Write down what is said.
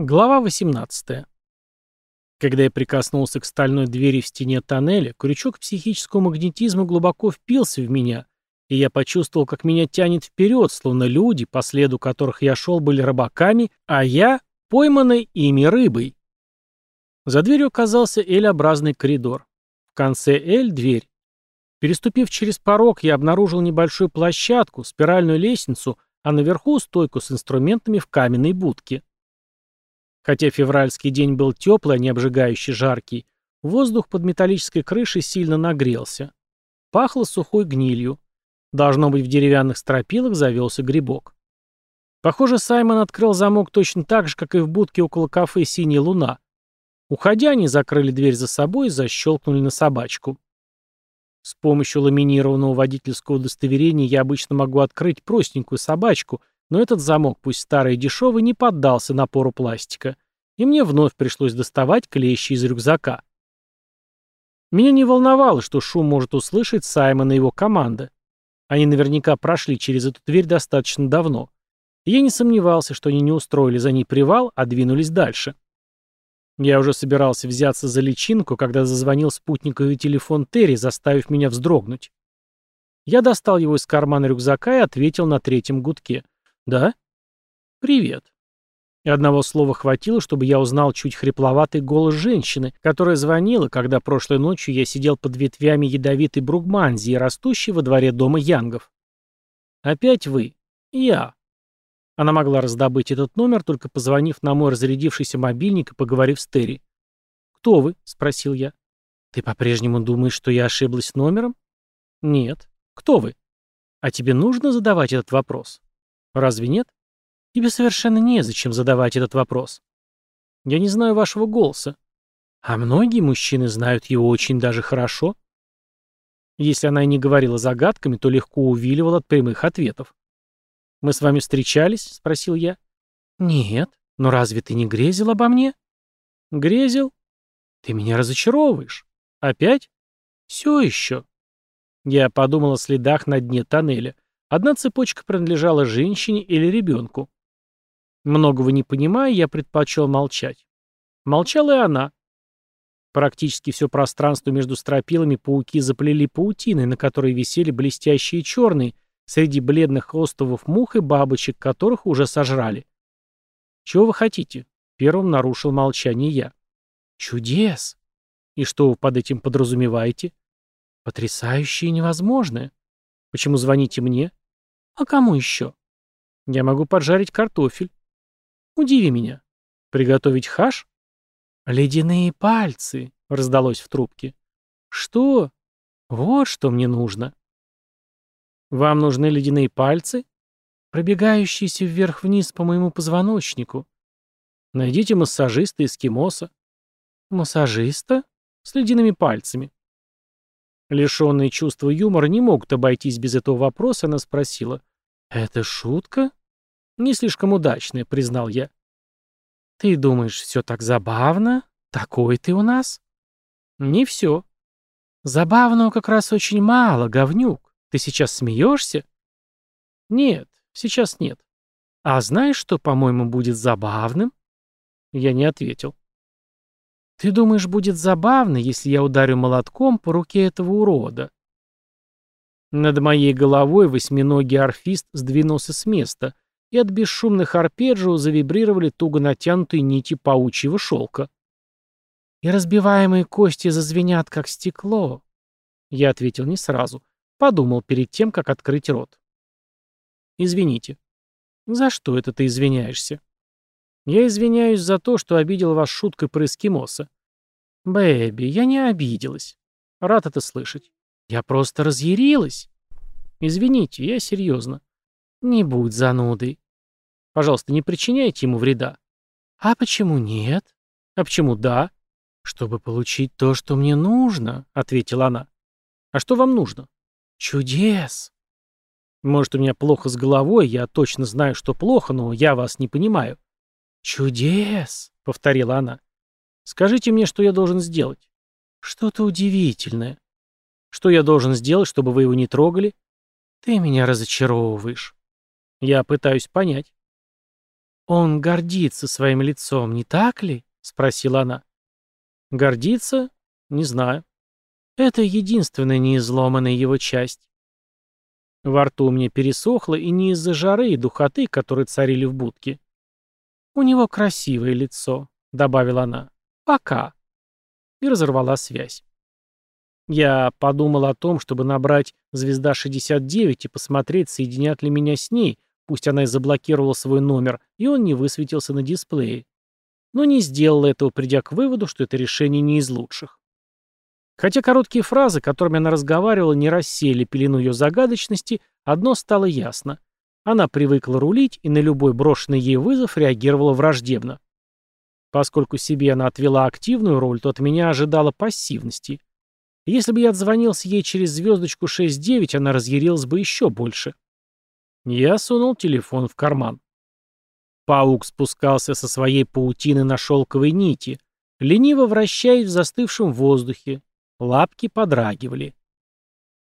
Глава 18. Когда я прикоснулся к стальной двери в стене тоннеля, крючок психического магнетизма глубоко впился в меня, и я почувствовал, как меня тянет вперед, словно люди, по следу которых я шел, были рыбаками, а я — пойманной ими рыбой. За дверью оказался L-образный коридор. В конце L — дверь. Переступив через порог, я обнаружил небольшую площадку, спиральную лестницу, а наверху — стойку с инструментами в каменной будке. Хотя февральский день был теплый, а не обжигающий жаркий, воздух под металлической крышей сильно нагрелся. Пахло сухой гнилью. Должно быть, в деревянных стропилах завелся грибок. Похоже, Саймон открыл замок точно так же, как и в будке около кафе «Синяя луна». Уходя, они закрыли дверь за собой и защелкнули на собачку. С помощью ламинированного водительского удостоверения я обычно могу открыть простенькую собачку, но этот замок, пусть старый и дешевый, не поддался напору пластика, и мне вновь пришлось доставать клещи из рюкзака. Меня не волновало, что шум может услышать Саймон и его команда. Они наверняка прошли через эту дверь достаточно давно. И я не сомневался, что они не устроили за ней привал, а двинулись дальше. Я уже собирался взяться за личинку, когда зазвонил спутниковый телефон Терри, заставив меня вздрогнуть. Я достал его из кармана рюкзака и ответил на третьем гудке — «Да?» «Привет». И одного слова хватило, чтобы я узнал чуть хрипловатый голос женщины, которая звонила, когда прошлой ночью я сидел под ветвями ядовитой бругманзии, растущей во дворе дома Янгов. «Опять вы?» «Я». Она могла раздобыть этот номер, только позвонив на мой разрядившийся мобильник и поговорив с Терри. «Кто вы?» — спросил я. «Ты по-прежнему думаешь, что я ошиблась номером?» «Нет. Кто вы?» «А тебе нужно задавать этот вопрос?» Разве нет? Тебе совершенно незачем задавать этот вопрос. Я не знаю вашего голоса. А многие мужчины знают его очень даже хорошо. Если она и не говорила загадками, то легко увиливала от прямых ответов. «Мы с вами встречались?» — спросил я. «Нет. Но разве ты не грезил обо мне?» «Грезил? Ты меня разочаровываешь. Опять? Все еще». Я подумал о следах на дне тоннеля. Одна цепочка принадлежала женщине или ребенку. Многого не понимая, я предпочел молчать. Молчала и она. Практически все пространство между стропилами пауки заплели паутиной, на которой висели блестящие черные, среди бледных остовов мух и бабочек, которых уже сожрали. «Чего вы хотите?» — первым нарушил молчание я. «Чудес! И что вы под этим подразумеваете?» «Потрясающее и невозможное. Почему звоните мне?» А кому еще? Я могу поджарить картофель. Удиви меня. Приготовить хаш? Ледяные пальцы, раздалось в трубке. Что? Вот что мне нужно. Вам нужны ледяные пальцы? Пробегающиеся вверх-вниз по моему позвоночнику. Найдите массажиста эскимоса. Массажиста? С ледяными пальцами. Лишенные чувства юмора не могут обойтись без этого вопроса, она спросила. «Это шутка?» «Не слишком удачная», — признал я. «Ты думаешь, все так забавно? Такой ты у нас?» «Не все». «Забавного как раз очень мало, говнюк. Ты сейчас смеешься?» «Нет, сейчас нет». «А знаешь, что, по-моему, будет забавным?» Я не ответил. «Ты думаешь, будет забавно, если я ударю молотком по руке этого урода?» Над моей головой восьминогий орфист сдвинулся с места, и от бесшумных арпеджио завибрировали туго натянутые нити паучьего шелка. «И разбиваемые кости зазвенят, как стекло». Я ответил не сразу. Подумал перед тем, как открыть рот. «Извините». «За что это ты извиняешься?» «Я извиняюсь за то, что обидел вас шуткой про эскимоса». «Бэби, я не обиделась. Рад это слышать. Я просто разъярилась. Извините, я серьезно. Не будь занудой. Пожалуйста, не причиняйте ему вреда. А почему нет? А почему да? Чтобы получить то, что мне нужно, ответила она. А что вам нужно? Чудес. Может, у меня плохо с головой, я точно знаю, что плохо, но я вас не понимаю. Чудес, повторила она. Скажите мне, что я должен сделать. Что-то удивительное. Что я должен сделать, чтобы вы его не трогали? Ты меня разочаровываешь. Я пытаюсь понять. «Он гордится своим лицом, не так ли?» — спросила она. «Гордится? Не знаю. Это единственная неизломанная его часть. Во рту у меня пересохло и не из-за жары и духоты, которые царили в будке. «У него красивое лицо», — добавила она. «Пока». И разорвала связь. Я подумал о том, чтобы набрать «Звезда-69» и посмотреть, соединят ли меня с ней, пусть она и заблокировала свой номер, и он не высветился на дисплее. Но не сделал этого, придя к выводу, что это решение не из лучших. Хотя короткие фразы, которыми она разговаривала, не рассеяли пелену ее загадочности, одно стало ясно. Она привыкла рулить и на любой брошенный ей вызов реагировала враждебно. Поскольку себе она отвела активную роль, то от меня ожидала пассивности. Если бы я отзвонился ей через звездочку 6-9, она разъярилась бы еще больше. Я сунул телефон в карман. Паук спускался со своей паутины на шелковой нити, лениво вращаясь в застывшем воздухе, Лапки подрагивали.